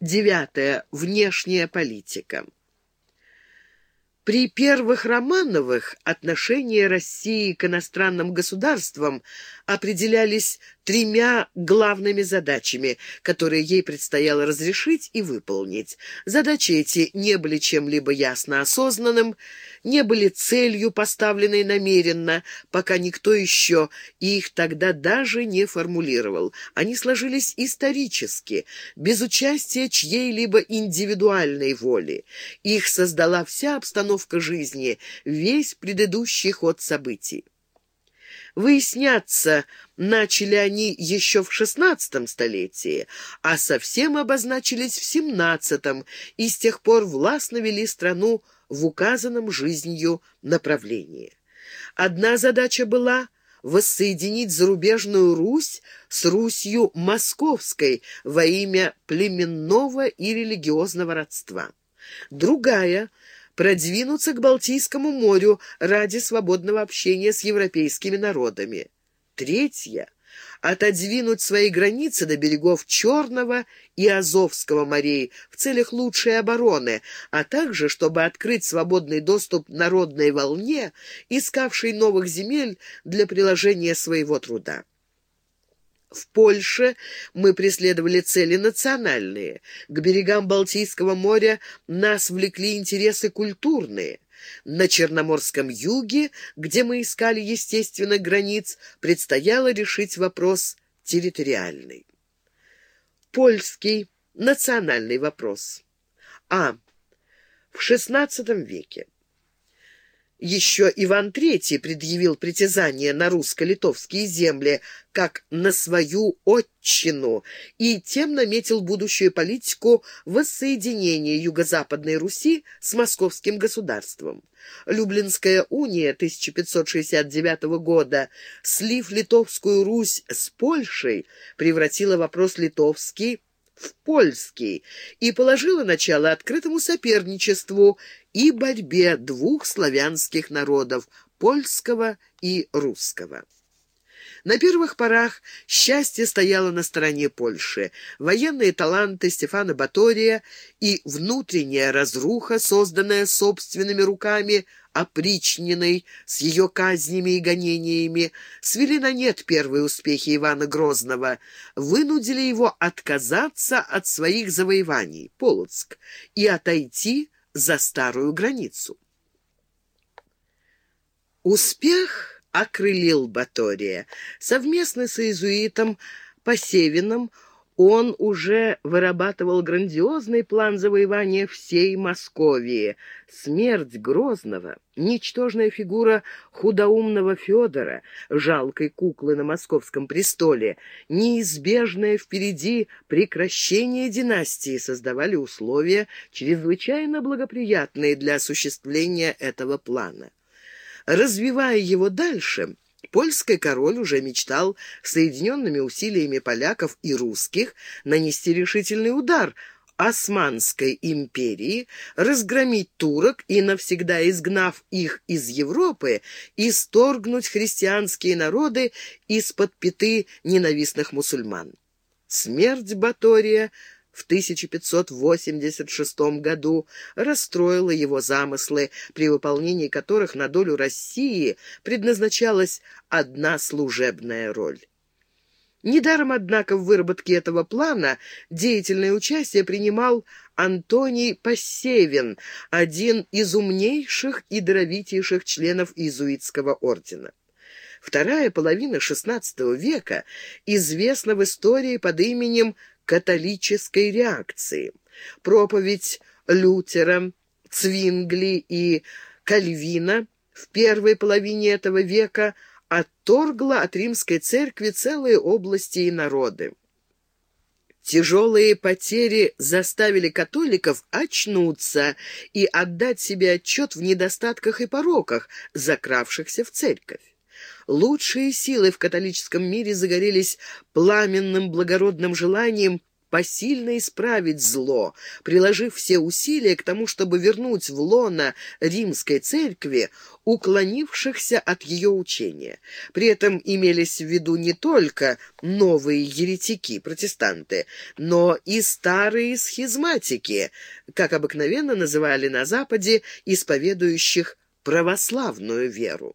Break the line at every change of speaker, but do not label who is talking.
Девятое. Внешняя политика. При первых Романовых отношения России к иностранным государствам определялись тремя главными задачами, которые ей предстояло разрешить и выполнить. Задачи эти не были чем-либо ясно осознанным, не были целью, поставленной намеренно, пока никто еще их тогда даже не формулировал. Они сложились исторически, без участия чьей-либо индивидуальной воли. Их создала вся обстановка жизни, весь предыдущий ход событий. Выясняться начали они еще в XVI столетии, а совсем обозначились в XVII и с тех пор властно вели страну в указанном жизнью направлении. Одна задача была воссоединить зарубежную Русь с Русью московской во имя племенного и религиозного родства. Другая — продвинуться к Балтийскому морю ради свободного общения с европейскими народами. Третье — отодвинуть свои границы до берегов Черного и Азовского морей в целях лучшей обороны, а также чтобы открыть свободный доступ народной волне, искавшей новых земель для приложения своего труда. В Польше мы преследовали цели национальные. К берегам Балтийского моря нас влекли интересы культурные. На Черноморском юге, где мы искали естественных границ, предстояло решить вопрос территориальный. Польский национальный вопрос. А. В XVI веке еще Иван III предъявил притязание на русско-литовские земли как на свою отчину и тем наметил будущую политику воссоединения Юго-Западной Руси с московским государством. Люблинская уния 1569 года, слив Литовскую Русь с Польшей, превратила вопрос литовский в польский и положила начало открытому соперничеству и борьбе двух славянских народов – польского и русского. На первых порах счастье стояло на стороне Польши. Военные таланты Стефана Батория и внутренняя разруха, созданная собственными руками, опричненной с ее казнями и гонениями, свели на нет первые успехи Ивана Грозного, вынудили его отказаться от своих завоеваний, Полоцк, и отойти за старую границу. Успех окрылил Батория. Совместно с иезуитом Посевиным он уже вырабатывал грандиозный план завоевания всей Московии. Смерть Грозного, ничтожная фигура худоумного Федора, жалкой куклы на московском престоле, неизбежное впереди прекращение династии создавали условия, чрезвычайно благоприятные для осуществления этого плана. Развивая его дальше, польский король уже мечтал соединенными усилиями поляков и русских нанести решительный удар Османской империи, разгромить турок и, навсегда изгнав их из Европы, исторгнуть христианские народы из-под пяты ненавистных мусульман. Смерть Батория – в 1586 году расстроила его замыслы, при выполнении которых на долю России предназначалась одна служебная роль. Недаром, однако, в выработке этого плана деятельное участие принимал Антоний Посевин, один из умнейших и даровитейших членов иезуитского ордена. Вторая половина XVI века известна в истории под именем католической реакции. Проповедь Лютера, Цвингли и Кальвина в первой половине этого века отторгла от римской церкви целые области и народы. Тяжелые потери заставили католиков очнуться и отдать себе отчет в недостатках и пороках, закравшихся в церковь. Лучшие силы в католическом мире загорелись пламенным благородным желанием посильно исправить зло, приложив все усилия к тому, чтобы вернуть в лона римской церкви уклонившихся от ее учения. При этом имелись в виду не только новые еретики, протестанты, но и старые схизматики, как обыкновенно называли на Западе исповедующих православную веру.